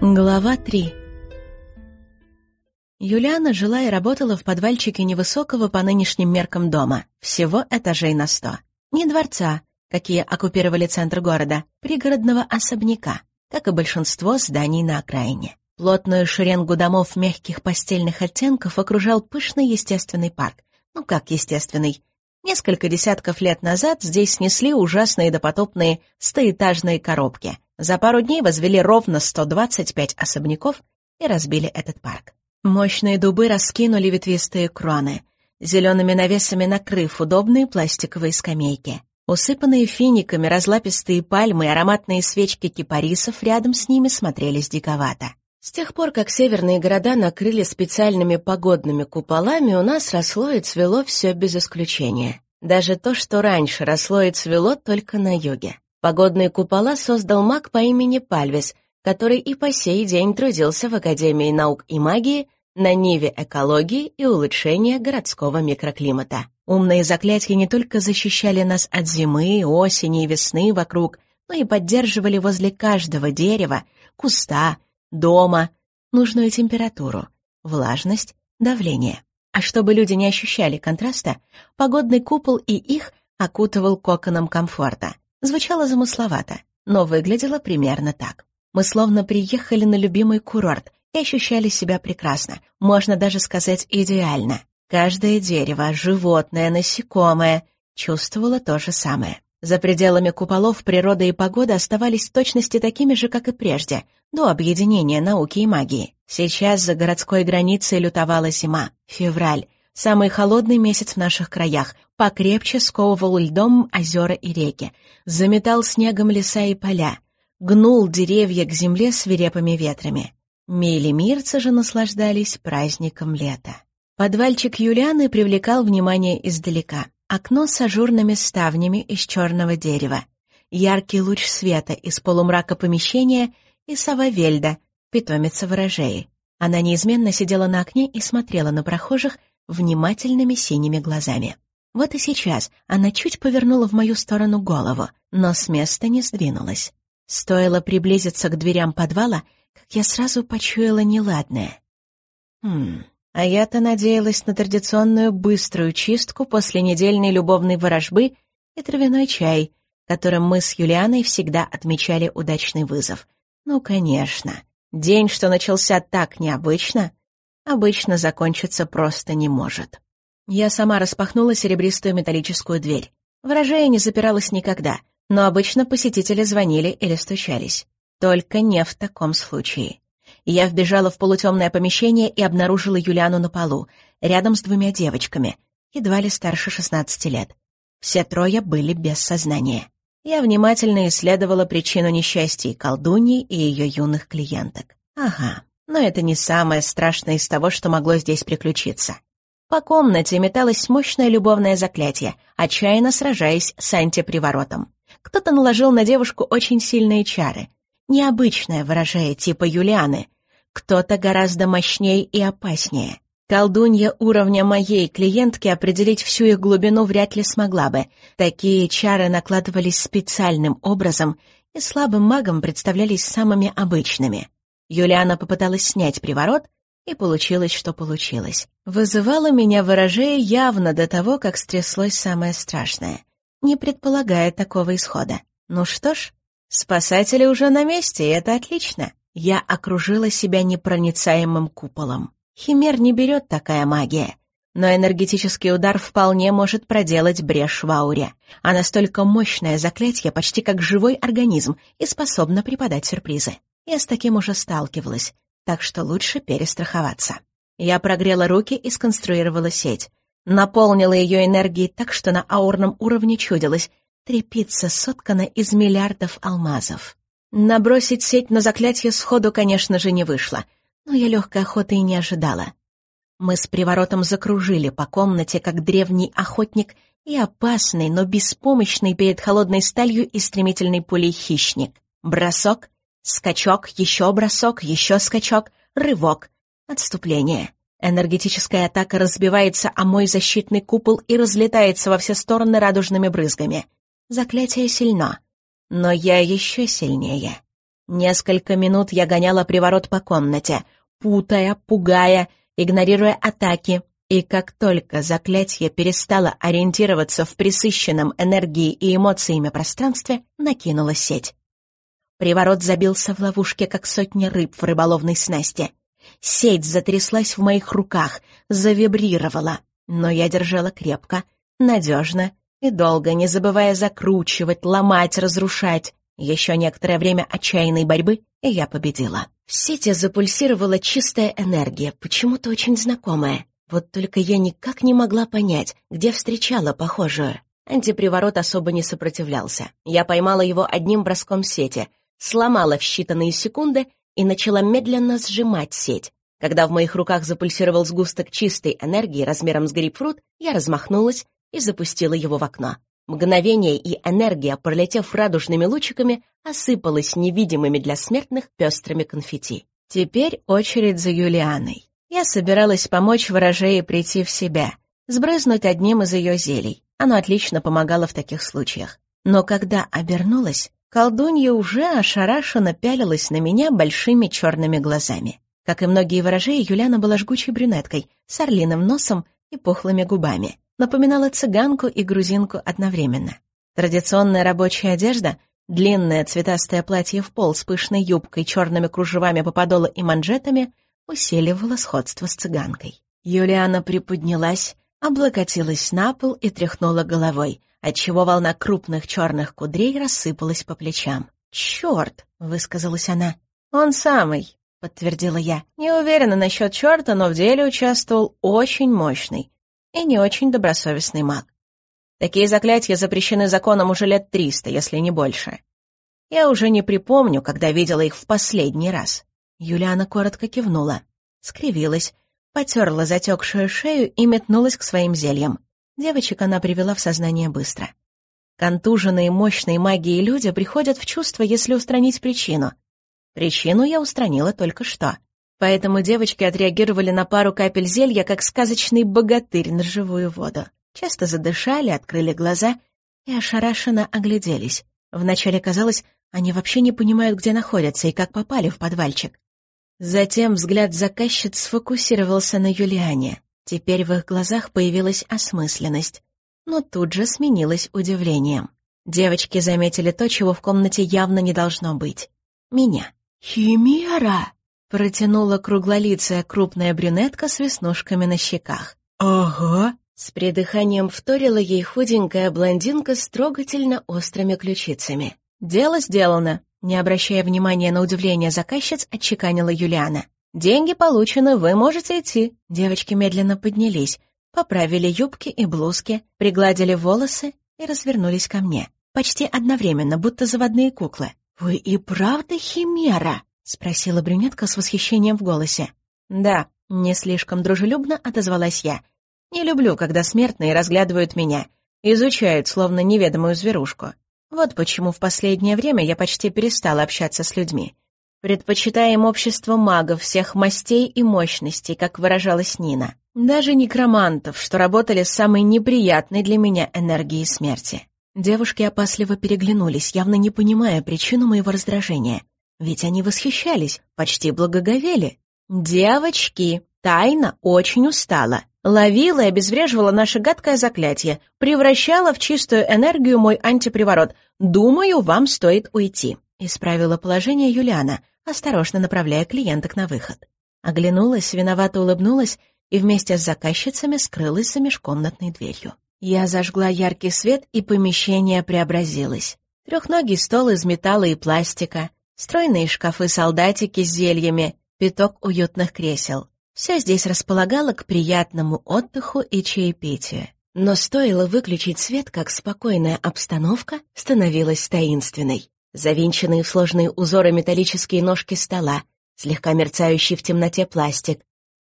Глава 3 Юлиана жила и работала в подвальчике невысокого по нынешним меркам дома, всего этажей на сто. Не дворца, какие оккупировали центр города, пригородного особняка, как и большинство зданий на окраине. Плотную шеренгу домов мягких постельных оттенков окружал пышный естественный парк. Ну как естественный? Несколько десятков лет назад здесь снесли ужасные допотопные стоэтажные коробки. За пару дней возвели ровно 125 особняков и разбили этот парк. Мощные дубы раскинули ветвистые кроны, зелеными навесами накрыв удобные пластиковые скамейки. Усыпанные финиками разлапистые пальмы и ароматные свечки кипарисов рядом с ними смотрелись диковато. С тех пор, как северные города накрыли специальными погодными куполами, у нас росло и цвело все без исключения. Даже то, что раньше росло и цвело только на юге. Погодные купола создал маг по имени Пальвис, который и по сей день трудился в Академии наук и магии на ниве экологии и улучшения городского микроклимата. Умные заклятия не только защищали нас от зимы, осени и весны вокруг, но и поддерживали возле каждого дерева, куста, дома нужную температуру, влажность, давление. А чтобы люди не ощущали контраста, погодный купол и их окутывал коконом комфорта. Звучало замысловато, но выглядело примерно так. Мы словно приехали на любимый курорт и ощущали себя прекрасно, можно даже сказать идеально. Каждое дерево, животное, насекомое чувствовало то же самое. За пределами куполов природа и погода оставались в точности такими же, как и прежде, до объединения науки и магии. Сейчас за городской границей лютовала зима, февраль, самый холодный месяц в наших краях, покрепче сковывал льдом озера и реки, заметал снегом леса и поля, гнул деревья к земле свирепыми ветрами. Милимирцы же наслаждались праздником лета. Подвальчик Юлианы привлекал внимание издалека. Окно с ажурными ставнями из черного дерева, яркий луч света из полумрака помещения и сова Вельда, питомица ворожеи. Она неизменно сидела на окне и смотрела на прохожих внимательными синими глазами. Вот и сейчас она чуть повернула в мою сторону голову, но с места не сдвинулась. Стоило приблизиться к дверям подвала, как я сразу почуяла неладное. Хм, а я-то надеялась на традиционную быструю чистку после недельной любовной ворожбы и травяной чай, которым мы с Юлианой всегда отмечали удачный вызов. Ну, конечно. День, что начался так необычно, обычно закончиться просто не может. Я сама распахнула серебристую металлическую дверь. Ворожея не запиралась никогда, но обычно посетители звонили или стучались. Только не в таком случае. Я вбежала в полутемное помещение и обнаружила Юлиану на полу, рядом с двумя девочками, едва ли старше 16 лет. Все трое были без сознания. Я внимательно исследовала причину несчастья колдуньи и ее юных клиенток. Ага, но это не самое страшное из того, что могло здесь приключиться. По комнате металось мощное любовное заклятие, отчаянно сражаясь с антиприворотом. Кто-то наложил на девушку очень сильные чары. Необычное выражение типа Юлианы, кто-то гораздо мощнее и опаснее. Колдунья уровня моей клиентки определить всю их глубину вряд ли смогла бы. Такие чары накладывались специальным образом и слабым магам представлялись самыми обычными. Юлиана попыталась снять приворот, и получилось, что получилось. Вызывала меня ворожея явно до того, как стряслось самое страшное, не предполагая такого исхода. Ну что ж, спасатели уже на месте, и это отлично. Я окружила себя непроницаемым куполом. Химер не берет такая магия. Но энергетический удар вполне может проделать брешь в ауре. А настолько мощное заклятие, почти как живой организм, и способно преподать сюрпризы. Я с таким уже сталкивалась, так что лучше перестраховаться. Я прогрела руки и сконструировала сеть. Наполнила ее энергией так, что на аурном уровне чудилось. Трепица соткана из миллиардов алмазов. Набросить сеть на заклятие сходу, конечно же, не вышло, но я легкой охоты и не ожидала. Мы с приворотом закружили по комнате, как древний охотник и опасный, но беспомощный перед холодной сталью и стремительной пулей хищник. Бросок, скачок, еще бросок, еще скачок, рывок, отступление. Энергетическая атака разбивается о мой защитный купол и разлетается во все стороны радужными брызгами. Заклятие сильно — но я еще сильнее. Несколько минут я гоняла приворот по комнате, путая, пугая, игнорируя атаки, и как только заклятие перестало ориентироваться в присыщенном энергией и эмоциями пространстве, накинула сеть. Приворот забился в ловушке, как сотни рыб в рыболовной снасти. Сеть затряслась в моих руках, завибрировала, но я держала крепко, надежно и долго, не забывая закручивать, ломать, разрушать. Еще некоторое время отчаянной борьбы, и я победила. В сети запульсировала чистая энергия, почему-то очень знакомая. Вот только я никак не могла понять, где встречала похожую. Антиприворот особо не сопротивлялся. Я поймала его одним броском сети, сломала в считанные секунды и начала медленно сжимать сеть. Когда в моих руках запульсировал сгусток чистой энергии размером с грейпфрут, я размахнулась и запустила его в окно. Мгновение и энергия, пролетев радужными лучиками, осыпалась невидимыми для смертных пестрыми конфетти. Теперь очередь за Юлианой. Я собиралась помочь ворожее прийти в себя, сбрызнуть одним из ее зелий. Оно отлично помогало в таких случаях. Но когда обернулась, колдунья уже ошарашенно пялилась на меня большими черными глазами. Как и многие ворожеи, Юлиана была жгучей брюнеткой, с орлиным носом и пухлыми губами. Напоминала цыганку и грузинку одновременно. Традиционная рабочая одежда, длинное цветастое платье в пол с пышной юбкой, черными кружевами по подолу и манжетами — усиливало сходство с цыганкой. Юлиана приподнялась, облокотилась на пол и тряхнула головой, отчего волна крупных черных кудрей рассыпалась по плечам. «Черт!» — высказалась она. «Он самый», — подтвердила я. «Не уверена насчет черта, но в деле участвовал очень мощный и не очень добросовестный маг. Такие заклятия запрещены законом уже лет триста, если не больше. Я уже не припомню, когда видела их в последний раз. Юлиана коротко кивнула, скривилась, потерла затекшую шею и метнулась к своим зельям. Девочек она привела в сознание быстро. Контуженные мощной магией люди приходят в чувство, если устранить причину. Причину я устранила только что. Поэтому девочки отреагировали на пару капель зелья, как сказочный богатырь на живую воду. Часто задышали, открыли глаза и ошарашенно огляделись. Вначале казалось, они вообще не понимают, где находятся и как попали в подвальчик. Затем взгляд заказчиц сфокусировался на Юлиане. Теперь в их глазах появилась осмысленность, но тут же сменилась удивлением. Девочки заметили то, чего в комнате явно не должно быть. Меня. «Химера!» — протянула круглолицая крупная брюнетка с веснушками на щеках. «Ага!» С придыханием вторила ей худенькая блондинка с трогательно острыми ключицами. «Дело сделано», не обращая внимания на удивление заказчиц, отчеканила Юлиана. «Деньги получены, вы можете идти». Девочки медленно поднялись, поправили юбки и блузки, пригладили волосы и развернулись ко мне. Почти одновременно, будто заводные куклы. «Вы и правда химера?» — спросила брюнетка с восхищением в голосе. «Да», — не слишком дружелюбно отозвалась я. «Не люблю, когда смертные разглядывают меня, изучают, словно неведомую зверушку. Вот почему в последнее время я почти перестала общаться с людьми. Предпочитаем общество магов всех мастей и мощностей, как выражалась Нина. Даже некромантов, что работали с самой неприятной для меня энергией смерти. Девушки опасливо переглянулись, явно не понимая причину моего раздражения. Ведь они восхищались, почти благоговели. «Девочки, тайна очень устала ловила и обезвреживала наше гадкое заклятие, превращала в чистую энергию мой антиприворот. Думаю, вам стоит уйти», — исправила положение Юлиана, осторожно направляя клиенток на выход. Оглянулась, виновато улыбнулась и вместе с заказчицами скрылась за межкомнатной дверью. Я зажгла яркий свет, и помещение преобразилось. Трехногий стол из металла и пластика, стройные шкафы-солдатики с зельями, пяток уютных кресел. Все здесь располагало к приятному отдыху и чаепитию. Но стоило выключить свет, как спокойная обстановка становилась таинственной. Завинченные в сложные узоры металлические ножки стола, слегка мерцающий в темноте пластик,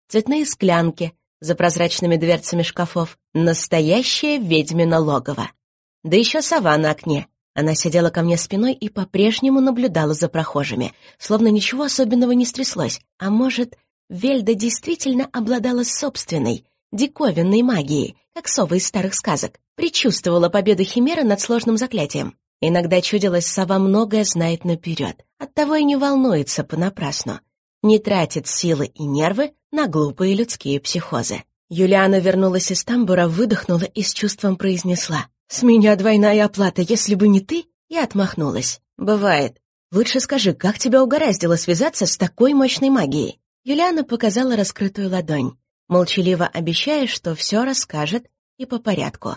цветные склянки за прозрачными дверцами шкафов, настоящее ведьмино логово. Да еще сова на окне. Она сидела ко мне спиной и по-прежнему наблюдала за прохожими, словно ничего особенного не стряслось. А может, Вельда действительно обладала собственной, диковинной магией, как сова из старых сказок, предчувствовала победу Химеры над сложным заклятием. Иногда чудилось, сова многое знает наперед, оттого и не волнуется понапрасну. Не тратит силы и нервы на глупые людские психозы. Юлиана вернулась из тамбура, выдохнула и с чувством произнесла. «С меня двойная оплата, если бы не ты?» И отмахнулась. «Бывает. Лучше скажи, как тебя угораздило связаться с такой мощной магией?» Юлиана показала раскрытую ладонь, молчаливо обещая, что все расскажет и по порядку.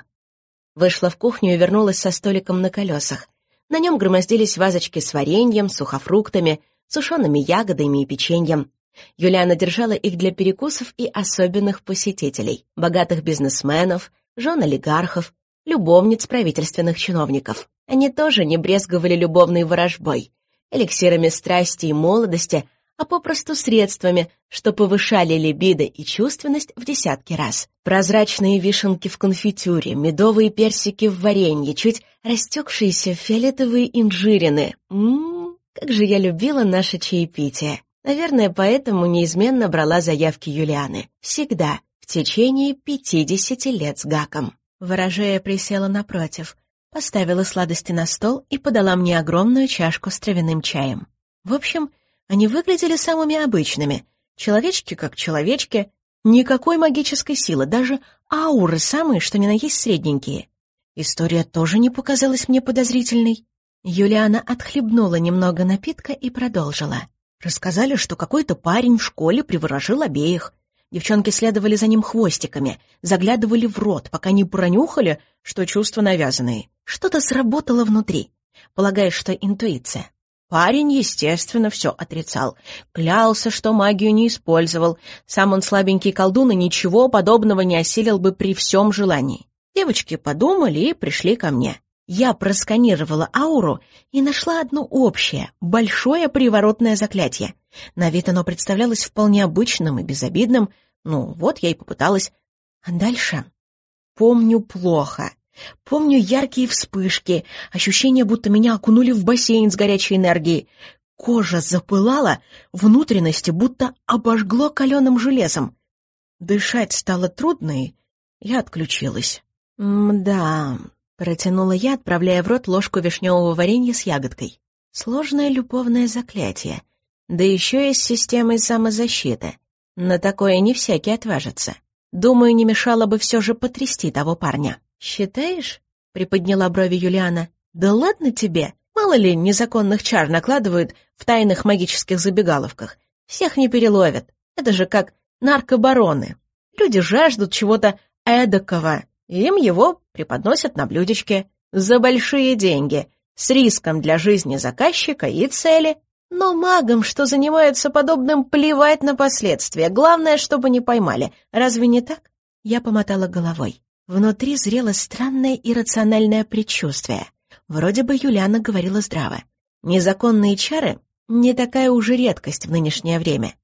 Вышла в кухню и вернулась со столиком на колесах. На нем громоздились вазочки с вареньем, сухофруктами, сушеными ягодами и печеньем. Юлиана держала их для перекусов и особенных посетителей, богатых бизнесменов, жен олигархов, любовниц правительственных чиновников. Они тоже не брезговали любовной ворожбой, эликсирами страсти и молодости, а попросту средствами, что повышали либидо и чувственность в десятки раз. Прозрачные вишенки в конфитюре, медовые персики в варенье, чуть растекшиеся фиолетовые инжирины. Ммм, как же я любила наше чаепитие. Наверное, поэтому неизменно брала заявки Юлианы. Всегда, в течение пятидесяти лет с гаком. Ворожея присела напротив, поставила сладости на стол и подала мне огромную чашку с травяным чаем. В общем, они выглядели самыми обычными. Человечки как человечки. Никакой магической силы, даже ауры самые, что ни на есть средненькие. История тоже не показалась мне подозрительной. Юлиана отхлебнула немного напитка и продолжила. Рассказали, что какой-то парень в школе приворожил обеих. Девчонки следовали за ним хвостиками, заглядывали в рот, пока не пронюхали, что чувства навязанные. Что-то сработало внутри. Полагаешь, что интуиция. Парень, естественно, все отрицал. Клялся, что магию не использовал. Сам он слабенький колдун и ничего подобного не осилил бы при всем желании. Девочки подумали и пришли ко мне. Я просканировала ауру и нашла одно общее, большое приворотное заклятие. На вид оно представлялось вполне обычным и безобидным. Ну, вот я и попыталась. А дальше? Помню плохо. Помню яркие вспышки, ощущение, будто меня окунули в бассейн с горячей энергией. Кожа запылала, внутренности будто обожгло каленым железом. Дышать стало трудно, и я отключилась. «Мда», — протянула я, отправляя в рот ложку вишневого варенья с ягодкой. «Сложное любовное заклятие. Да еще и с системой самозащиты. На такое не всякий отважится. Думаю, не мешало бы все же потрясти того парня». «Считаешь?» — приподняла брови Юлиана. «Да ладно тебе! Мало ли незаконных чар накладывают в тайных магических забегаловках. Всех не переловят. Это же как наркобароны. Люди жаждут чего-то эдакого, им его преподносят на блюдечке. За большие деньги, с риском для жизни заказчика и цели. Но магам, что занимаются подобным, плевать на последствия. Главное, чтобы не поймали. Разве не так? Я помотала головой. Внутри зрело странное иррациональное предчувствие. Вроде бы Юлиана говорила здраво. Незаконные чары — не такая уже редкость в нынешнее время.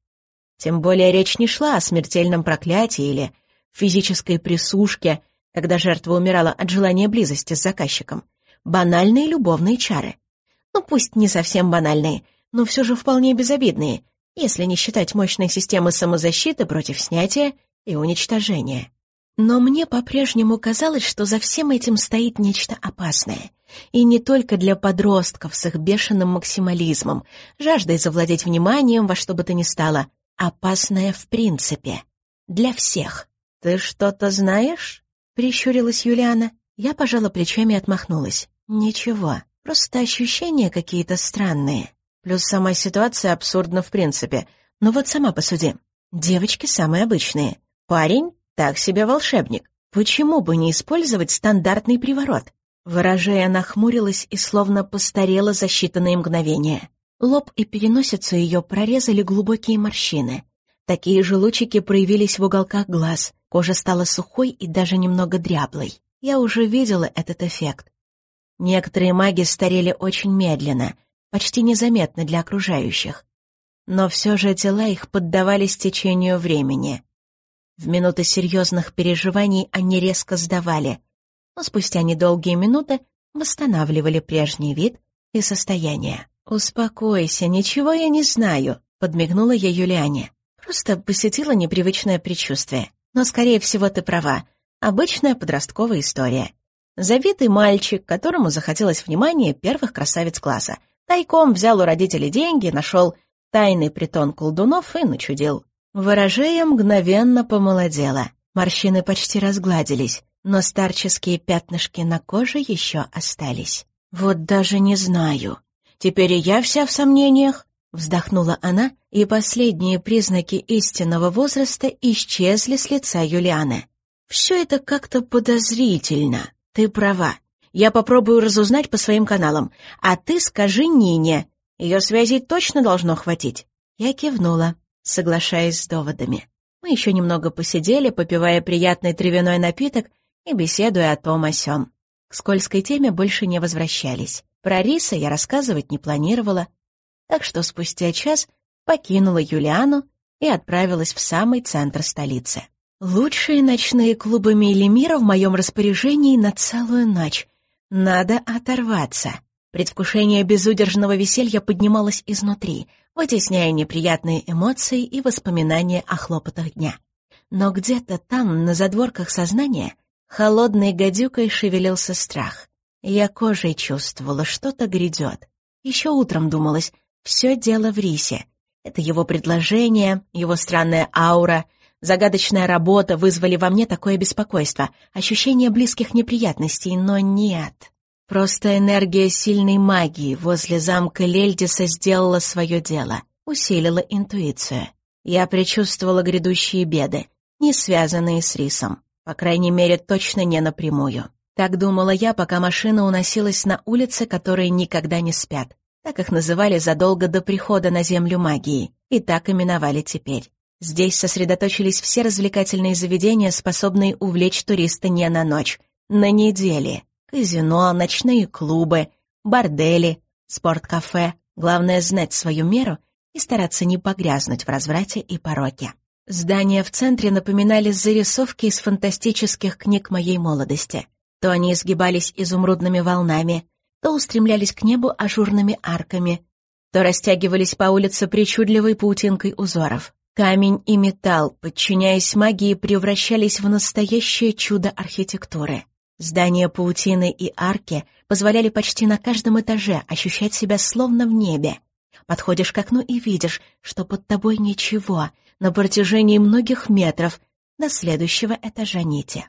Тем более речь не шла о смертельном проклятии или физической присушке, когда жертва умирала от желания близости с заказчиком. Банальные любовные чары. Ну, пусть не совсем банальные, но все же вполне безобидные, если не считать мощной системы самозащиты против снятия и уничтожения. Но мне по-прежнему казалось, что за всем этим стоит нечто опасное. И не только для подростков с их бешеным максимализмом, жаждой завладеть вниманием во что бы то ни стало. Опасное в принципе. Для всех. «Ты что-то знаешь?» — прищурилась Юлиана. Я пожала плечами и отмахнулась. «Ничего, просто ощущения какие-то странные. Плюс сама ситуация абсурдна в принципе. Но вот сама посуди. Девочки самые обычные. Парень так себе волшебник. Почему бы не использовать стандартный приворот? Ворожея нахмурилась и словно постарела за считанные мгновения. Лоб и переносицу ее прорезали глубокие морщины. Такие же лучики проявились в уголках глаз. Кожа стала сухой и даже немного дряблой. Я уже видела этот эффект. Некоторые маги старели очень медленно, почти незаметно для окружающих. Но все же тела их поддавались течению времени. В минуты серьезных переживаний они резко сдавали, но спустя недолгие минуты восстанавливали прежний вид и состояние. «Успокойся, ничего я не знаю», — подмигнула я Юлиане. «Просто посетила непривычное предчувствие. Но, скорее всего, ты права. Обычная подростковая история. Завитый мальчик, которому захотелось внимания первых красавиц класса. Тайком взял у родителей деньги, нашел тайный притон колдунов и начудил. Ворожея мгновенно помолодела. Морщины почти разгладились, но старческие пятнышки на коже еще остались. «Вот даже не знаю. Теперь и я вся в сомнениях», — вздохнула она, и последние признаки истинного возраста исчезли с лица Юлианы. «Все это как-то подозрительно. Ты права. Я попробую разузнать по своим каналам. А ты скажи Нине. Ее связей точно должно хватить». Я кивнула, соглашаясь с доводами. Мы еще немного посидели, попивая приятный травяной напиток и беседуя о том о сём. К скользкой теме больше не возвращались. Про риса я рассказывать не планировала, так что спустя час покинула Юлиану и отправилась в самый центр столицы. Лучшие ночные клубы Мейлемира в моем распоряжении на целую ночь. Надо оторваться. Предвкушение безудержного веселья поднималось изнутри, вытесняя неприятные эмоции и воспоминания о хлопотах дня. Но где-то там, на задворках сознания, Холодной гадюкой шевелился страх. Я кожей чувствовала, что-то грядет. Еще утром думалось, все дело в Рисе. Это его предложение, его странная аура, загадочная работа вызвали во мне такое беспокойство, ощущение близких неприятностей, но нет. Просто энергия сильной магии возле замка Лельдиса сделала свое дело, усилила интуицию. Я предчувствовала грядущие беды, не связанные с Рисом. По крайней мере, точно не напрямую. Так думала я, пока машина уносилась на улицы, которые никогда не спят. Так их называли задолго до прихода на землю магии, и так именовали теперь. Здесь сосредоточились все развлекательные заведения, способные увлечь туриста не на ночь, на недели. Казино, ночные клубы, бордели, спорткафе. Главное — знать свою меру и стараться не погрязнуть в разврате и пороке. Здания в центре напоминали зарисовки из фантастических книг моей молодости. То они изгибались изумрудными волнами, то устремлялись к небу ажурными арками, то растягивались по улице причудливой паутинкой узоров. Камень и металл, подчиняясь магии, превращались в настоящее чудо архитектуры. Здания паутины и арки позволяли почти на каждом этаже ощущать себя словно в небе. Подходишь к окну и видишь, что под тобой ничего — на протяжении многих метров до следующего этажа нити.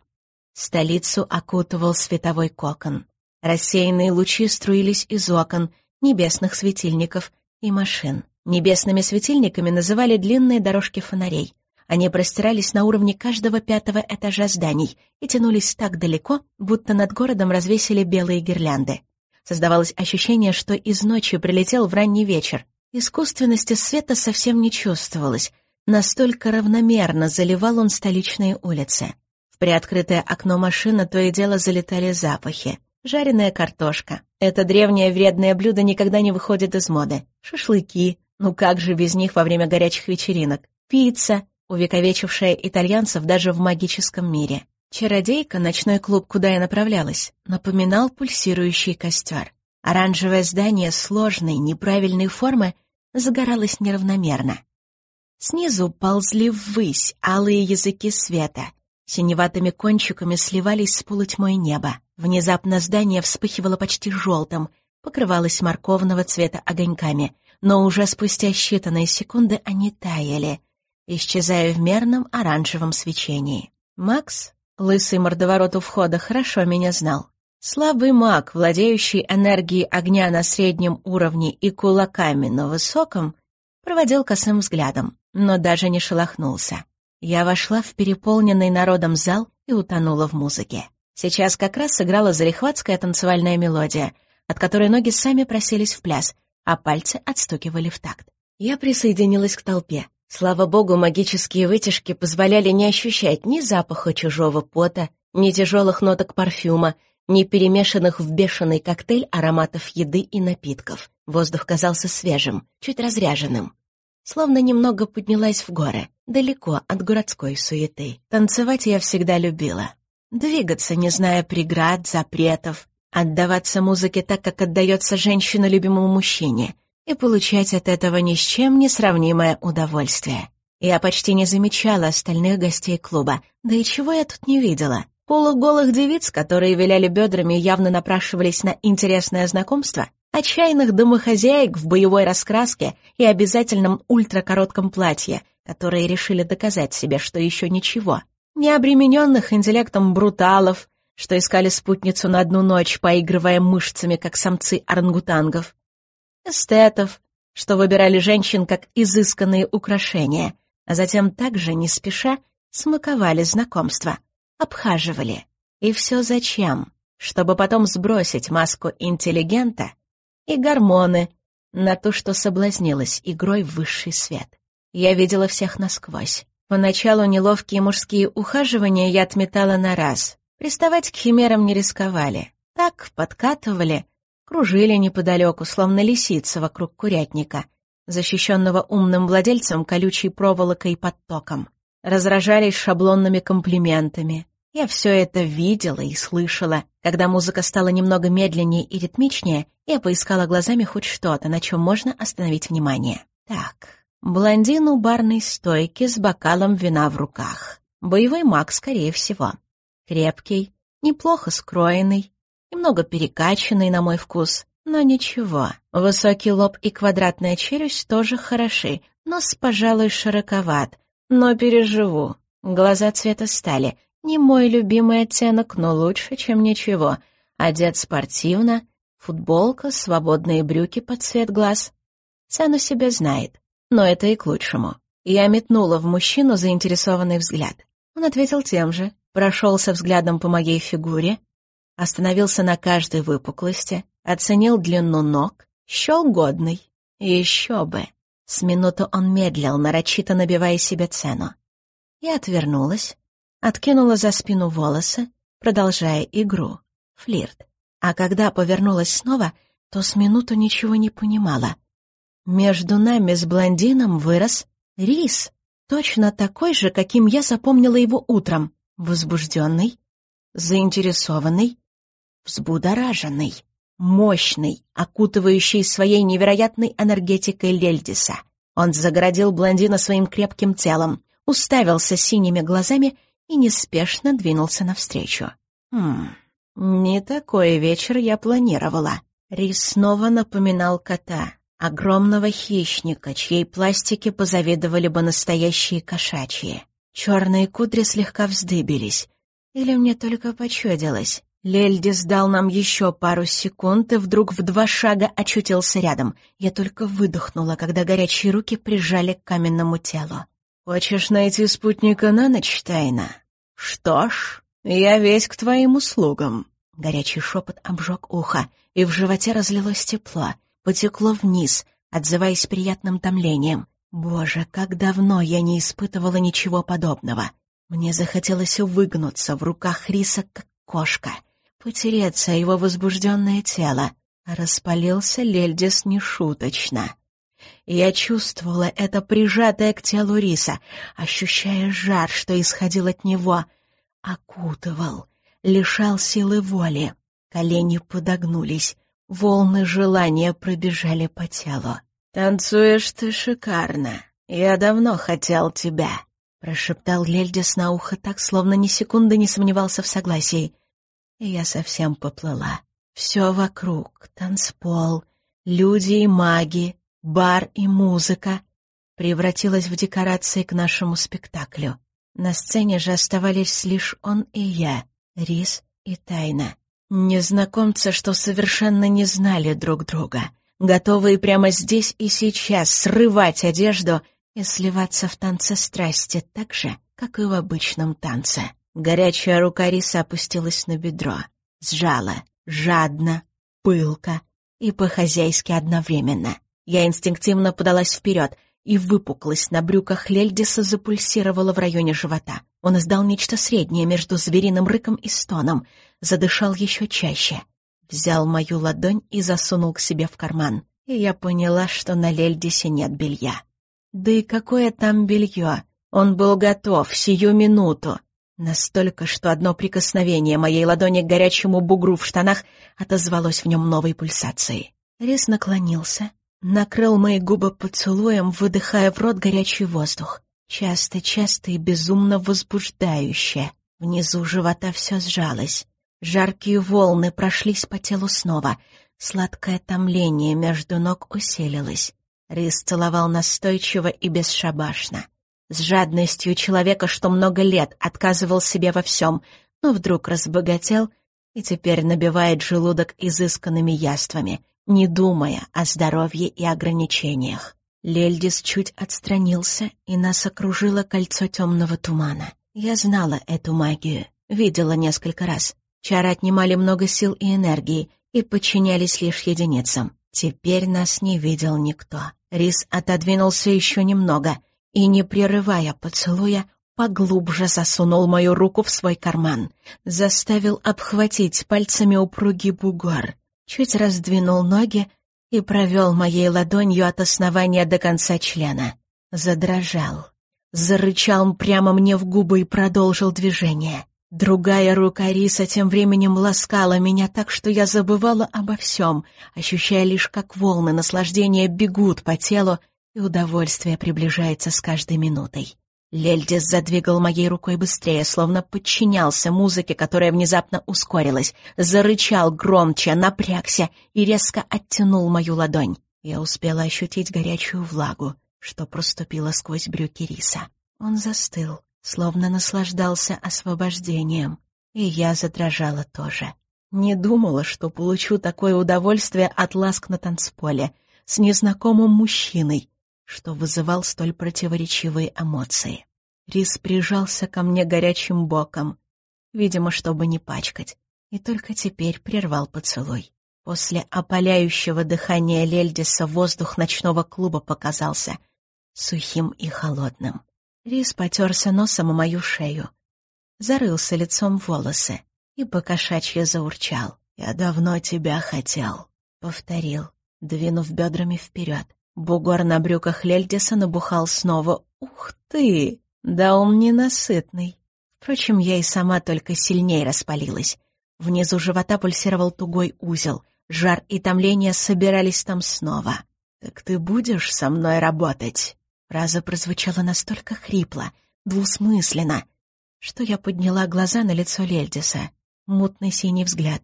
Столицу окутывал световой кокон. Рассеянные лучи струились из окон, небесных светильников и машин. Небесными светильниками называли длинные дорожки фонарей. Они простирались на уровне каждого пятого этажа зданий и тянулись так далеко, будто над городом развесили белые гирлянды. Создавалось ощущение, что из ночи прилетел в ранний вечер. Искусственности света совсем не чувствовалось, Настолько равномерно заливал он столичные улицы. В приоткрытое окно машины то и дело залетали запахи. Жареная картошка. Это древнее вредное блюдо никогда не выходит из моды. Шашлыки. Ну как же без них во время горячих вечеринок? Пицца, увековечившая итальянцев даже в магическом мире. Чародейка, ночной клуб, куда я направлялась, напоминал пульсирующий костер. Оранжевое здание сложной, неправильной формы загоралось неравномерно. Снизу ползли ввысь алые языки света. Синеватыми кончиками сливались с полутьмой неба. Внезапно здание вспыхивало почти желтым, покрывалось морковного цвета огоньками, но уже спустя считанные секунды они таяли, исчезая в мерном оранжевом свечении. Макс, лысый мордоворот у входа, хорошо меня знал. Слабый маг, владеющий энергией огня на среднем уровне и кулаками на высоком, проводил косым взглядом но даже не шелохнулся. Я вошла в переполненный народом зал и утонула в музыке. Сейчас как раз сыграла зарехватская танцевальная мелодия, от которой ноги сами просились в пляс, а пальцы отстукивали в такт. Я присоединилась к толпе. Слава богу, магические вытяжки позволяли не ощущать ни запаха чужого пота, ни тяжелых ноток парфюма, ни перемешанных в бешеный коктейль ароматов еды и напитков. Воздух казался свежим, чуть разряженным словно немного поднялась в горы, далеко от городской суеты. Танцевать я всегда любила. Двигаться, не зная преград, запретов, отдаваться музыке так, как отдается женщина любимому мужчине, и получать от этого ни с чем не сравнимое удовольствие. Я почти не замечала остальных гостей клуба, да и чего я тут не видела. полуголых девиц, которые виляли бедрами и явно напрашивались на интересное знакомство, отчаянных домохозяек в боевой раскраске и обязательном ультракоротком платье, которые решили доказать себе, что еще ничего, необремененных интеллектом бруталов, что искали спутницу на одну ночь, поигрывая мышцами, как самцы орангутангов, эстетов, что выбирали женщин как изысканные украшения, а затем также, не спеша, смаковали знакомства, обхаживали. И все зачем? Чтобы потом сбросить маску интеллигента и гормоны на то, что соблазнилась игрой в высший свет. Я видела всех насквозь. Поначалу неловкие мужские ухаживания я отметала на раз. Приставать к химерам не рисковали. Так подкатывали, кружили неподалеку, словно лисица вокруг курятника, защищенного умным владельцем колючей проволокой и подтоком. Разражались шаблонными комплиментами, я все это видела и слышала. Когда музыка стала немного медленнее и ритмичнее, я поискала глазами хоть что-то, на чем можно остановить внимание. Так, блондин у барной стойки с бокалом вина в руках. Боевой маг, скорее всего. Крепкий, неплохо скроенный, немного перекачанный на мой вкус, но ничего. Высокий лоб и квадратная челюсть тоже хороши, нос, пожалуй, широковат, но переживу. Глаза цвета стали, не мой любимый оттенок, но лучше, чем ничего. Одет спортивно, футболка, свободные брюки под цвет глаз. Цену себе знает, но это и к лучшему. Я метнула в мужчину заинтересованный взгляд. Он ответил тем же, прошелся взглядом по моей фигуре, остановился на каждой выпуклости, оценил длину ног, счел годный. Еще бы. С минуту он медлил, нарочито набивая себе цену. Я отвернулась, откинула за спину волосы, продолжая игру, флирт. А когда повернулась снова, то с минуту ничего не понимала. Между нами с блондином вырос рис, точно такой же, каким я запомнила его утром, возбужденный, заинтересованный, взбудораженный, мощный, окутывающий своей невероятной энергетикой Лельдиса. Он загородил блондина своим крепким телом, уставился синими глазами и неспешно двинулся навстречу. Хм, не такой вечер я планировала. Рис снова напоминал кота, огромного хищника, чьей пластике позавидовали бы настоящие кошачьи. Черные кудри слегка вздыбились. Или мне только почудилось. Лельдис дал нам еще пару секунд и вдруг в два шага очутился рядом. Я только выдохнула, когда горячие руки прижали к каменному телу. «Хочешь найти спутника на ночь, Тайна? Что ж, я весь к твоим услугам». Горячий шепот обжег ухо, и в животе разлилось тепло, потекло вниз, отзываясь приятным томлением. Боже, как давно я не испытывала ничего подобного. Мне захотелось выгнуться в руках Риса, как кошка, потереться его возбужденное тело. Распалился Лельдис нешуточно. Я чувствовала это прижатое к телу риса, ощущая жар, что исходил от него. Окутывал, лишал силы воли. Колени подогнулись, волны желания пробежали по телу. «Танцуешь ты шикарно. Я давно хотел тебя», — прошептал Лельдис на ухо так, словно ни секунды не сомневался в согласии. И я совсем поплыла. Все вокруг — танцпол, люди и маги, бар и музыка превратилась в декорации к нашему спектаклю. На сцене же оставались лишь он и я, Рис и Тайна. Незнакомцы, что совершенно не знали друг друга, готовые прямо здесь и сейчас срывать одежду и сливаться в танце страсти так же, как и в обычном танце. Горячая рука Риса опустилась на бедро, сжала, жадно, пылко и по-хозяйски одновременно. Я инстинктивно подалась вперед, и выпуклость на брюках Лельдиса запульсировала в районе живота. Он издал нечто среднее между звериным рыком и стоном, задышал еще чаще. Взял мою ладонь и засунул к себе в карман. И я поняла, что на Лельдисе нет белья. Да и какое там белье? Он был готов сию минуту. Настолько, что одно прикосновение моей ладони к горячему бугру в штанах отозвалось в нем новой пульсацией. Рис наклонился, накрыл мои губы поцелуем, выдыхая в рот горячий воздух. Часто-часто и безумно возбуждающе. Внизу живота все сжалось. Жаркие волны прошлись по телу снова. Сладкое томление между ног усилилось. Рис целовал настойчиво и бесшабашно. С жадностью человека, что много лет отказывал себе во всем, но вдруг разбогател и теперь набивает желудок изысканными яствами, не думая о здоровье и ограничениях. Лельдис чуть отстранился, и нас окружило кольцо темного тумана. Я знала эту магию, видела несколько раз. Чары отнимали много сил и энергии и подчинялись лишь единицам. Теперь нас не видел никто. Рис отодвинулся еще немного и, не прерывая поцелуя, поглубже засунул мою руку в свой карман, заставил обхватить пальцами упругий бугор, чуть раздвинул ноги и провел моей ладонью от основания до конца члена. Задрожал. Зарычал прямо мне в губы и продолжил движение. Другая рука Риса тем временем ласкала меня так, что я забывала обо всем, ощущая лишь, как волны наслаждения бегут по телу, и удовольствие приближается с каждой минутой. Лельдис задвигал моей рукой быстрее, словно подчинялся музыке, которая внезапно ускорилась, зарычал громче, напрягся и резко оттянул мою ладонь. Я успела ощутить горячую влагу, что проступила сквозь брюки риса. Он застыл, словно наслаждался освобождением, и я задрожала тоже. Не думала, что получу такое удовольствие от ласк на танцполе с незнакомым мужчиной, что вызывал столь противоречивые эмоции. Рис прижался ко мне горячим боком, видимо, чтобы не пачкать, и только теперь прервал поцелуй. После опаляющего дыхания Лельдиса воздух ночного клуба показался сухим и холодным. Рис потерся носом о мою шею, зарылся лицом в волосы и покошачье заурчал. «Я давно тебя хотел», — повторил, двинув бедрами вперед. Бугор на брюках Лельдиса набухал снова. «Ух ты! Да он ненасытный!» Впрочем, я и сама только сильнее распалилась. Внизу живота пульсировал тугой узел. Жар и томление собирались там снова. «Так ты будешь со мной работать?» Фраза прозвучала настолько хрипло, двусмысленно, что я подняла глаза на лицо Лельдиса. Мутный синий взгляд.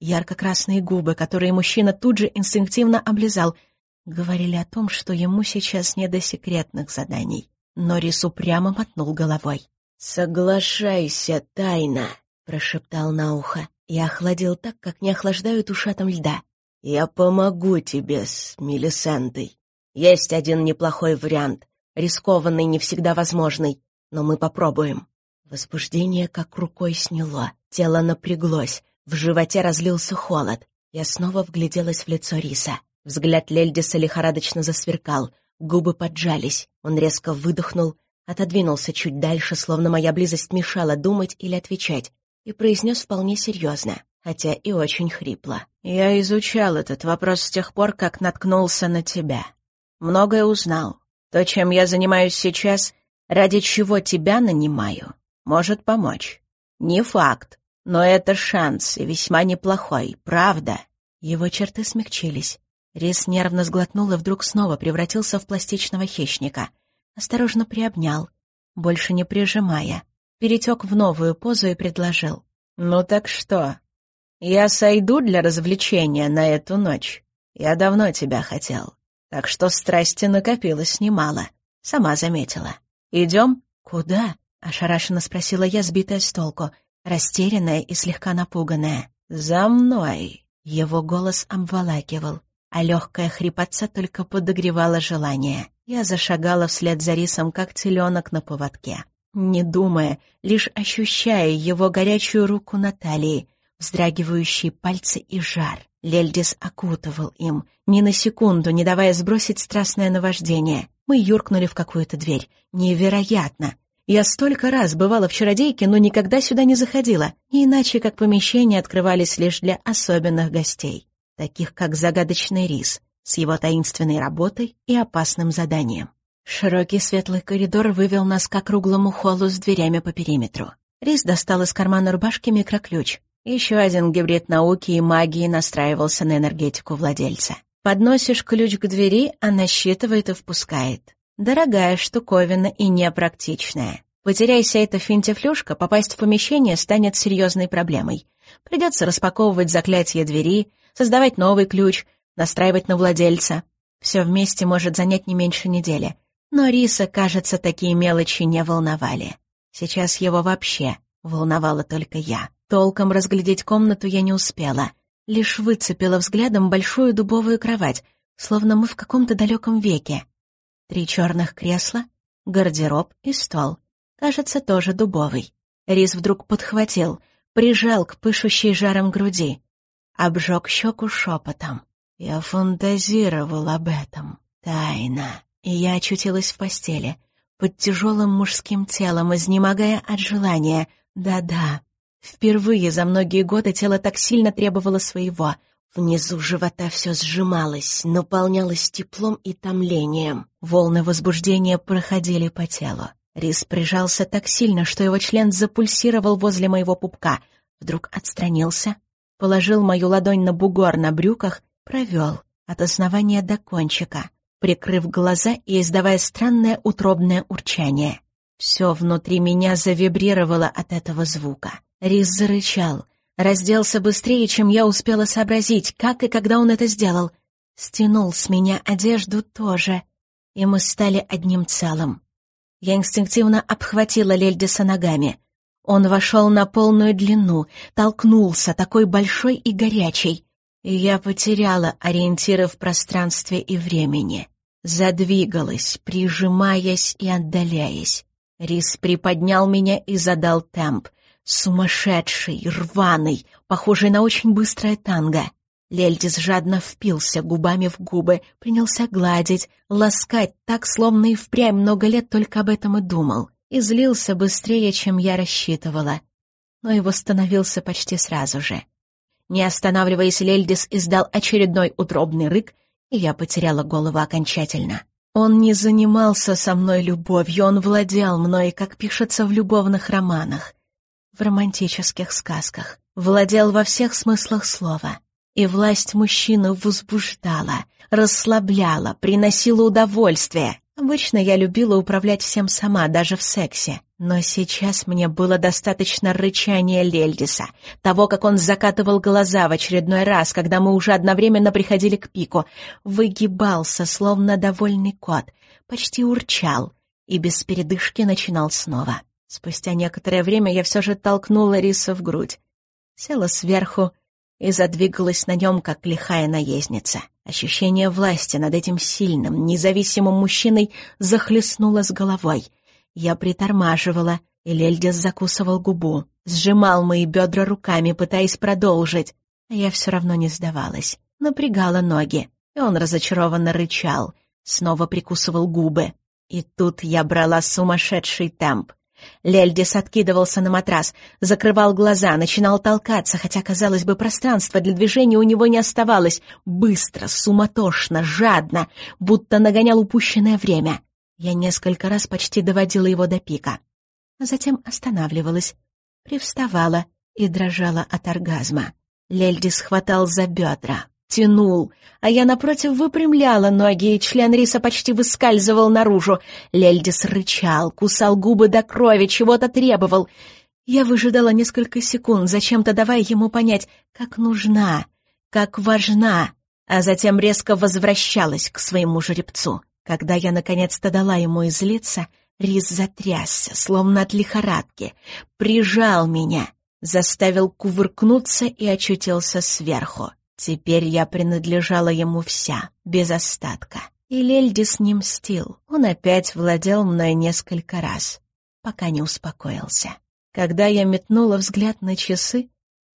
Ярко-красные губы, которые мужчина тут же инстинктивно облизал — говорили о том, что ему сейчас не до секретных заданий. Но Рис упрямо мотнул головой. «Соглашайся, тайна!» — прошептал на ухо и охладил так, как не охлаждают ушатом льда. «Я помогу тебе с Мелисентой. Есть один неплохой вариант, рискованный, не всегда возможный, но мы попробуем». Возбуждение как рукой сняло, тело напряглось, в животе разлился холод. Я снова вгляделась в лицо Риса. Взгляд Лельдиса лихорадочно засверкал, губы поджались, он резко выдохнул, отодвинулся чуть дальше, словно моя близость мешала думать или отвечать, и произнес вполне серьезно, хотя и очень хрипло. «Я изучал этот вопрос с тех пор, как наткнулся на тебя. Многое узнал. То, чем я занимаюсь сейчас, ради чего тебя нанимаю, может помочь. Не факт, но это шанс, и весьма неплохой, правда?» Его черты смягчились. Рис нервно сглотнул и вдруг снова превратился в пластичного хищника. Осторожно приобнял, больше не прижимая. Перетек в новую позу и предложил. «Ну так что? Я сойду для развлечения на эту ночь. Я давно тебя хотел. Так что страсти накопилось немало. Сама заметила. Идем? Куда?» — ошарашенно спросила я, сбитая с толку, растерянная и слегка напуганная. «За мной!» — его голос обволакивал а легкая хрипотца только подогревала желание. Я зашагала вслед за рисом, как теленок на поводке. Не думая, лишь ощущая его горячую руку на талии, вздрагивающие пальцы и жар. Лельдис окутывал им, ни на секунду не давая сбросить страстное наваждение. Мы юркнули в какую-то дверь. Невероятно! Я столько раз бывала в чародейке, но никогда сюда не заходила, иначе как помещения открывались лишь для особенных гостей таких как загадочный рис, с его таинственной работой и опасным заданием. Широкий светлый коридор вывел нас к округлому холлу с дверями по периметру. Рис достал из кармана рубашки микроключ. Еще один гибрид науки и магии настраивался на энергетику владельца. Подносишь ключ к двери, она считывает и впускает. Дорогая штуковина и непрактичная. По Потеряйся эта финтифлюшка, попасть в помещение станет серьезной проблемой. Придется распаковывать заклятие двери, создавать новый ключ, настраивать на владельца. Все вместе может занять не меньше недели. Но Риса, кажется, такие мелочи не волновали. Сейчас его вообще волновала только я. Толком разглядеть комнату я не успела. Лишь выцепила взглядом большую дубовую кровать, словно мы в каком-то далеком веке. Три черных кресла, гардероб и стол. Кажется, тоже дубовый. Рис вдруг подхватил, прижал к пышущей жаром груди. Обжег щеку шепотом. Я фантазировал об этом. Тайна. И я очутилась в постели, под тяжелым мужским телом, изнемогая от желания. Да-да. Впервые за многие годы тело так сильно требовало своего. Внизу живота все сжималось, наполнялось теплом и томлением. Волны возбуждения проходили по телу. Рис прижался так сильно, что его член запульсировал возле моего пупка. Вдруг отстранился, положил мою ладонь на бугор на брюках, провел от основания до кончика, прикрыв глаза и издавая странное утробное урчание. Все внутри меня завибрировало от этого звука. Рис зарычал, разделся быстрее, чем я успела сообразить, как и когда он это сделал. Стянул с меня одежду тоже, и мы стали одним целым. Я инстинктивно обхватила Лельдиса ногами. Он вошел на полную длину, толкнулся, такой большой и горячий. И я потеряла ориентиры в пространстве и времени. Задвигалась, прижимаясь и отдаляясь. Рис приподнял меня и задал темп. Сумасшедший, рваный, похожий на очень быстрое танго. Лельдис жадно впился губами в губы, принялся гладить, ласкать так, словно и впрямь много лет только об этом и думал. И злился быстрее, чем я рассчитывала. Но его становился почти сразу же. Не останавливаясь, Лельдис издал очередной утробный рык, и я потеряла голову окончательно. Он не занимался со мной любовью, он владел мной, как пишется в любовных романах, в романтических сказках, владел во всех смыслах слова — и власть мужчины возбуждала, расслабляла, приносила удовольствие. Обычно я любила управлять всем сама, даже в сексе. Но сейчас мне было достаточно рычания Лельдиса, того, как он закатывал глаза в очередной раз, когда мы уже одновременно приходили к пику, выгибался, словно довольный кот, почти урчал и без передышки начинал снова. Спустя некоторое время я все же толкнула Риса в грудь. Села сверху, и задвигалась на нем, как лихая наездница. Ощущение власти над этим сильным, независимым мужчиной захлестнуло с головой. Я притормаживала, и Лельдис закусывал губу, сжимал мои бедра руками, пытаясь продолжить, а я все равно не сдавалась. Напрягала ноги, и он разочарованно рычал, снова прикусывал губы. И тут я брала сумасшедший темп. Лельдис откидывался на матрас, закрывал глаза, начинал толкаться, хотя, казалось бы, пространства для движения у него не оставалось. Быстро, суматошно, жадно, будто нагонял упущенное время. Я несколько раз почти доводила его до пика. А затем останавливалась, привставала и дрожала от оргазма. Лельдис хватал за бедра, тянул, а я, напротив, выпрямляла ноги, и член риса почти выскальзывал наружу. Лельдис рычал, кусал губы до крови, чего-то требовал. Я выжидала несколько секунд, зачем-то давая ему понять, как нужна, как важна, а затем резко возвращалась к своему жеребцу. Когда я наконец-то дала ему излиться, рис затрясся, словно от лихорадки, прижал меня, заставил кувыркнуться и очутился сверху. Теперь я принадлежала ему вся, без остатка. И Лельдис не мстил. Он опять владел мной несколько раз, пока не успокоился. Когда я метнула взгляд на часы,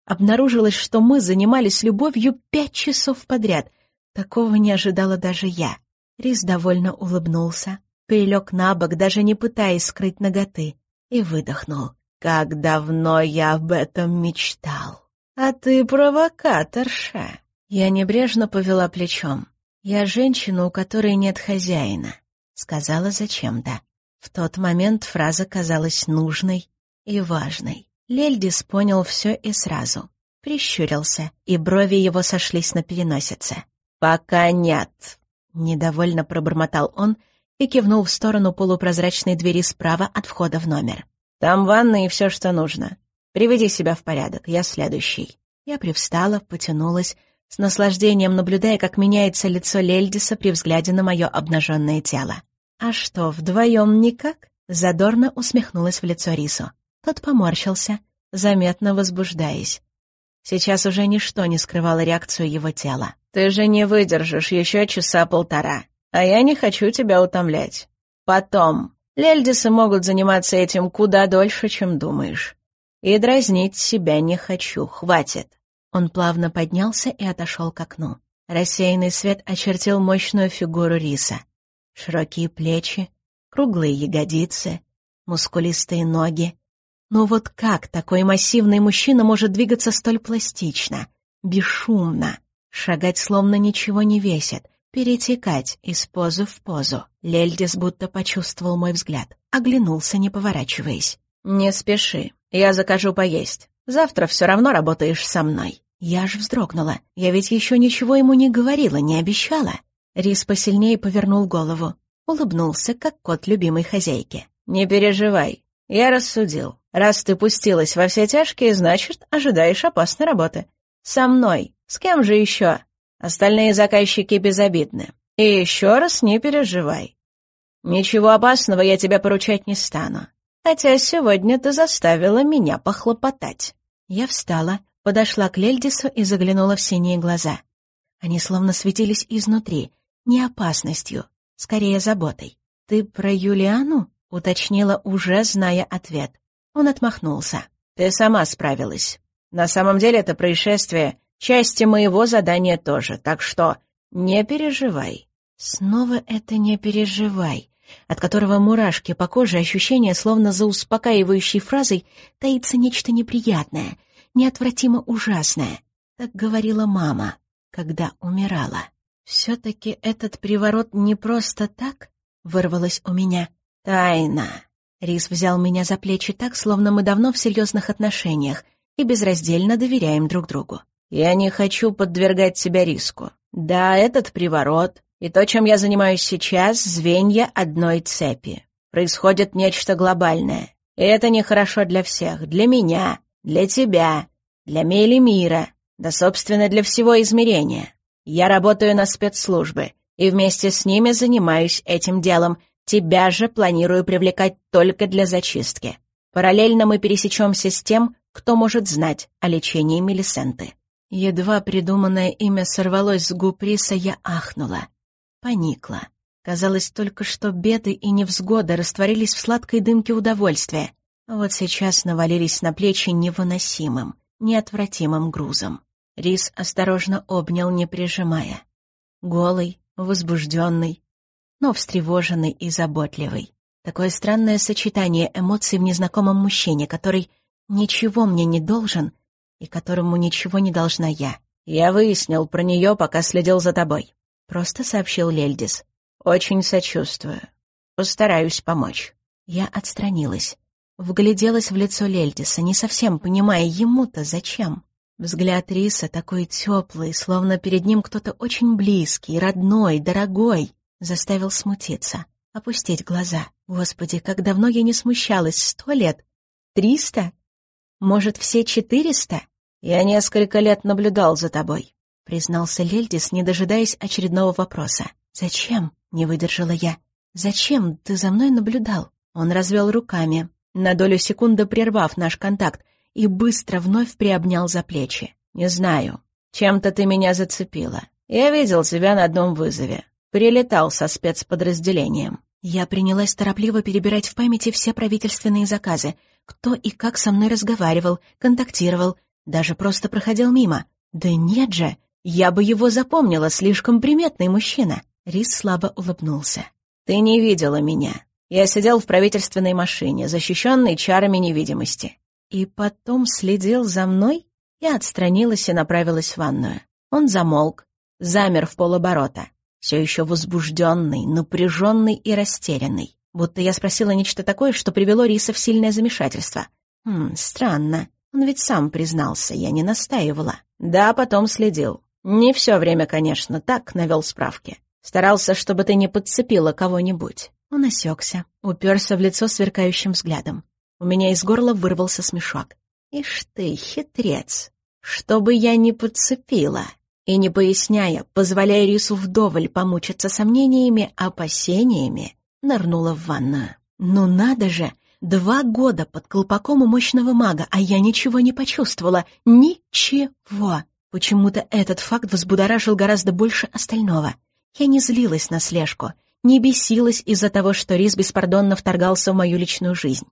обнаружилось, что мы занимались любовью пять часов подряд. Такого не ожидала даже я. Рис довольно улыбнулся, перелег на бок, даже не пытаясь скрыть ноготы, и выдохнул. «Как давно я об этом мечтал!» «А ты провокаторша!» Я небрежно повела плечом. «Я женщина, у которой нет хозяина», — сказала зачем-то. В тот момент фраза казалась нужной и важной. Лельдис понял все и сразу. Прищурился, и брови его сошлись на переносице. «Пока нет», — недовольно пробормотал он и кивнул в сторону полупрозрачной двери справа от входа в номер. «Там ванна и все, что нужно. Приведи себя в порядок, я следующий». Я привстала, потянулась, с наслаждением наблюдая, как меняется лицо Лельдиса при взгляде на мое обнаженное тело. «А что, вдвоем никак?» — задорно усмехнулась в лицо Рису. Тот поморщился, заметно возбуждаясь. Сейчас уже ничто не скрывало реакцию его тела. «Ты же не выдержишь еще часа полтора, а я не хочу тебя утомлять. Потом. Лельдисы могут заниматься этим куда дольше, чем думаешь. И дразнить себя не хочу, хватит». Он плавно поднялся и отошел к окну. Рассеянный свет очертил мощную фигуру Риса. Широкие плечи, круглые ягодицы, мускулистые ноги. Но вот как такой массивный мужчина может двигаться столь пластично, бесшумно, шагать словно ничего не весит, перетекать из позы в позу? Лельдис будто почувствовал мой взгляд, оглянулся, не поворачиваясь. «Не спеши, я закажу поесть. Завтра все равно работаешь со мной». Я аж вздрогнула. Я ведь еще ничего ему не говорила, не обещала. Рис посильнее повернул голову. Улыбнулся, как кот любимой хозяйки. «Не переживай. Я рассудил. Раз ты пустилась во все тяжкие, значит, ожидаешь опасной работы. Со мной. С кем же еще? Остальные заказчики безобидны. И еще раз не переживай. Ничего опасного я тебя поручать не стану. Хотя сегодня ты заставила меня похлопотать». Я встала, подошла к Лельдису и заглянула в синие глаза. Они словно светились изнутри, не опасностью, скорее заботой. «Ты про Юлиану?» — уточнила, уже зная ответ. Он отмахнулся. «Ты сама справилась. На самом деле это происшествие — части моего задания тоже, так что не переживай». Снова это «не переживай», от которого мурашки по коже ощущение, словно за успокаивающей фразой, таится нечто неприятное, неотвратимо ужасное. Так говорила мама, когда умирала. «Все-таки этот приворот не просто так?» — вырвалось у меня. «Тайна!» Рис взял меня за плечи так, словно мы давно в серьезных отношениях и безраздельно доверяем друг другу. «Я не хочу подвергать себя риску. Да, этот приворот и то, чем я занимаюсь сейчас, звенья одной цепи. Происходит нечто глобальное. И это нехорошо для всех. Для меня, для тебя, для Мели мира, да, собственно, для всего измерения. Я работаю на спецслужбы, и вместе с ними занимаюсь этим делом. Тебя же планирую привлекать только для зачистки. Параллельно мы пересечемся с тем, кто может знать о лечении Мелисенты. Едва придуманное имя сорвалось с губ Риса, я ахнула. Поникла. Казалось только, что беды и невзгоды растворились в сладкой дымке удовольствия, а вот сейчас навалились на плечи невыносимым, неотвратимым грузом. Рис осторожно обнял, не прижимая. Голый, возбужденный, но встревоженный и заботливый. Такое странное сочетание эмоций в незнакомом мужчине, который ничего мне не должен и которому ничего не должна я. «Я выяснил про нее, пока следил за тобой», — просто сообщил Лельдис. «Очень сочувствую. Постараюсь помочь». Я отстранилась, вгляделась в лицо Лельдиса, не совсем понимая, ему-то зачем. Взгляд Риса такой теплый, словно перед ним кто-то очень близкий, родной, дорогой, заставил смутиться, опустить глаза. Господи, как давно я не смущалась, сто лет? Триста? Может, все четыреста? Я несколько лет наблюдал за тобой, признался Лельдис, не дожидаясь очередного вопроса. Зачем? Не выдержала я. Зачем ты за мной наблюдал? Он развел руками, на долю секунды прервав наш контакт, и быстро вновь приобнял за плечи. «Не знаю. Чем-то ты меня зацепила. Я видел тебя на одном вызове. Прилетал со спецподразделением». Я принялась торопливо перебирать в памяти все правительственные заказы. Кто и как со мной разговаривал, контактировал, даже просто проходил мимо. Да нет же, я бы его запомнила, слишком приметный мужчина. Рис слабо улыбнулся. «Ты не видела меня. Я сидел в правительственной машине, защищенной чарами невидимости. И потом следил за мной? Я отстранилась и направилась в ванную. Он замолк, замер в полоборота, все еще возбужденный, напряженный и растерянный. Будто я спросила нечто такое, что привело Риса в сильное замешательство. Хм, странно. Он ведь сам признался, я не настаивала. Да, потом следил. Не все время, конечно, так навел справки. Старался, чтобы ты не подцепила кого-нибудь». Он осекся, уперся в лицо сверкающим взглядом. У меня из горла вырвался смешок. «Ишь ты, хитрец! Чтобы я не подцепила!» И не поясняя, позволяя Рису вдоволь помучиться сомнениями, опасениями, нырнула в ванную. «Ну надо же! Два года под колпаком у мощного мага, а я ничего не почувствовала. Ничего!» Почему-то этот факт взбудоражил гораздо больше остального. Я не злилась на слежку, не бесилась из-за того, что Рис беспардонно вторгался в мою личную жизнь.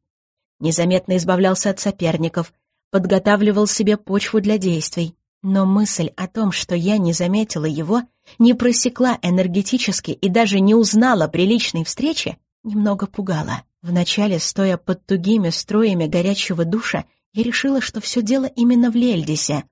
Незаметно избавлялся от соперников, подготавливал себе почву для действий. Но мысль о том, что я не заметила его, не просекла энергетически и даже не узнала при личной встрече, немного пугала. Вначале, стоя под тугими струями горячего душа, я решила, что все дело именно в Лельдисе.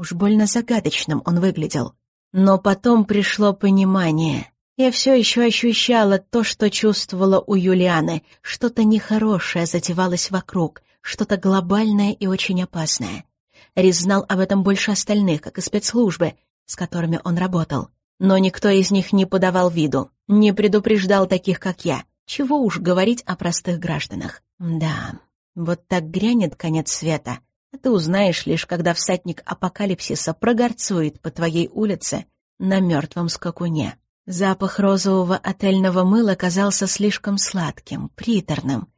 Уж больно загадочным он выглядел. Но потом пришло понимание. Я все еще ощущала то, что чувствовала у Юлианы. Что-то нехорошее затевалось вокруг, что-то глобальное и очень опасное. Рис знал об этом больше остальных, как и спецслужбы, с которыми он работал. Но никто из них не подавал виду, не предупреждал таких, как я. Чего уж говорить о простых гражданах. Да, вот так грянет конец света, а ты узнаешь лишь, когда всадник апокалипсиса прогорцует по твоей улице на мертвом скакуне. Запах розового отельного мыла казался слишком сладким, приторным.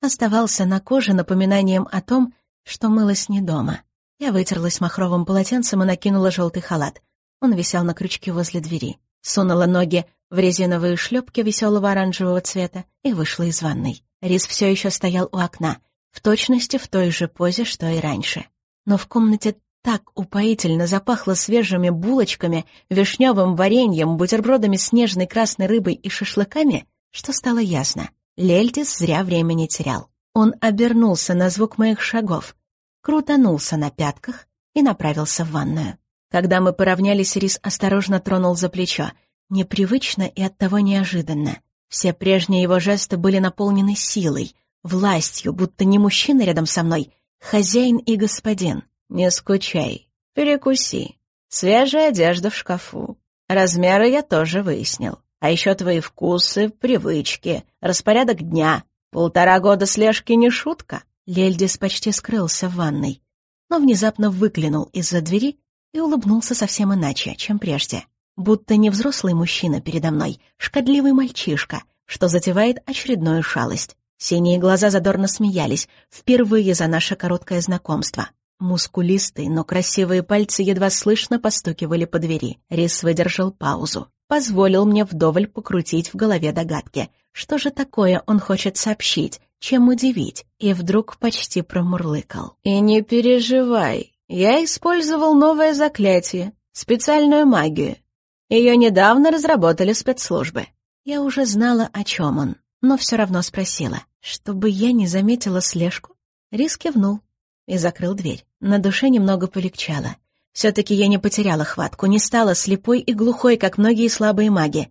Оставался на коже напоминанием о том, что мылась не дома. Я вытерлась махровым полотенцем и накинула желтый халат. Он висел на крючке возле двери. Сунула ноги в резиновые шлепки веселого оранжевого цвета и вышла из ванной. Рис все еще стоял у окна, в точности в той же позе, что и раньше. Но в комнате так упоительно запахло свежими булочками, вишневым вареньем, бутербродами с нежной красной рыбой и шашлыками, что стало ясно. Лельтис зря времени терял. Он обернулся на звук моих шагов, крутанулся на пятках и направился в ванную. Когда мы поравнялись, Рис осторожно тронул за плечо. Непривычно и оттого неожиданно. Все прежние его жесты были наполнены силой, властью, будто не мужчина рядом со мной, хозяин и господин. «Не скучай, перекуси. Свежая одежда в шкафу. Размеры я тоже выяснил. А еще твои вкусы, привычки, распорядок дня. Полтора года слежки не шутка». Лельдис почти скрылся в ванной, но внезапно выглянул из-за двери и улыбнулся совсем иначе, чем прежде. Будто не взрослый мужчина передо мной, шкодливый мальчишка, что затевает очередную шалость. Синие глаза задорно смеялись, впервые за наше короткое знакомство. Мускулистые, но красивые пальцы едва слышно постукивали по двери. Рис выдержал паузу. Позволил мне вдоволь покрутить в голове догадки. Что же такое он хочет сообщить, чем удивить? И вдруг почти промурлыкал. «И не переживай, я использовал новое заклятие, специальную магию. Ее недавно разработали спецслужбы. Я уже знала, о чем он, но все равно спросила, чтобы я не заметила слежку. Рис кивнул и закрыл дверь. На душе немного полегчало. Все-таки я не потеряла хватку, не стала слепой и глухой, как многие слабые маги.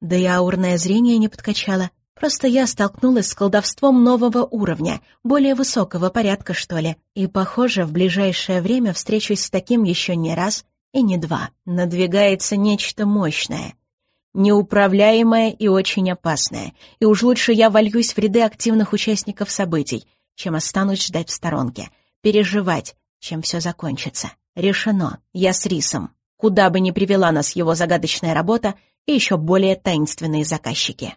Да и аурное зрение не подкачало. Просто я столкнулась с колдовством нового уровня, более высокого порядка, что ли. И, похоже, в ближайшее время встречусь с таким еще не раз и не два. Надвигается нечто мощное. Неуправляемое и очень опасное. И уж лучше я вольюсь в ряды активных участников событий, чем останусь ждать в сторонке. Переживать, чем все закончится. Решено. Я с Рисом. Куда бы ни привела нас его загадочная работа и еще более таинственные заказчики.